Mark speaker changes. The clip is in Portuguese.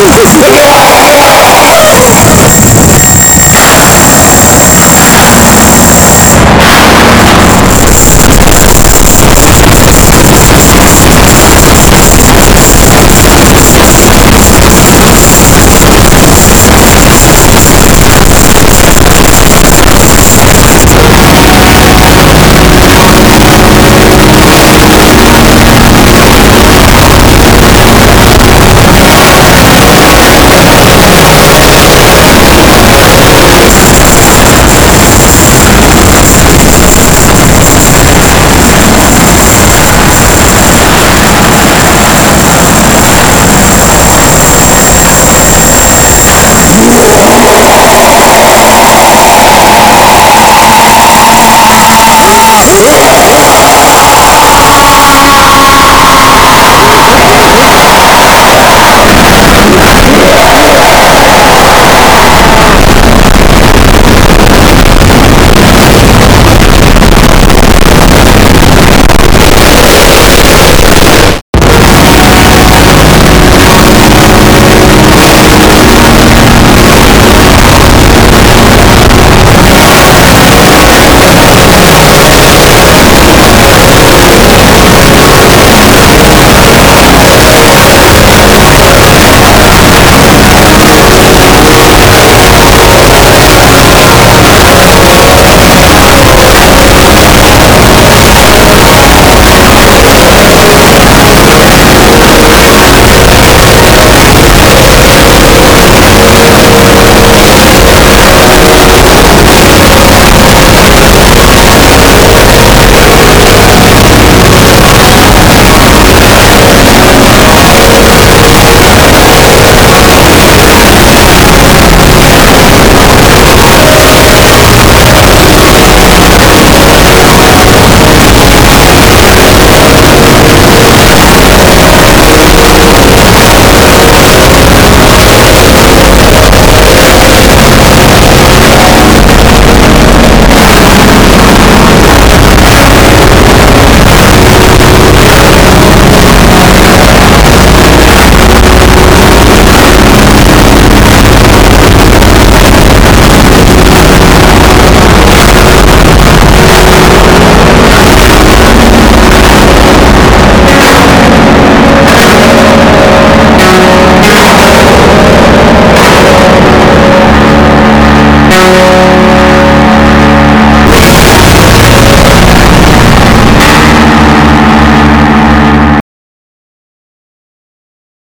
Speaker 1: Yeah.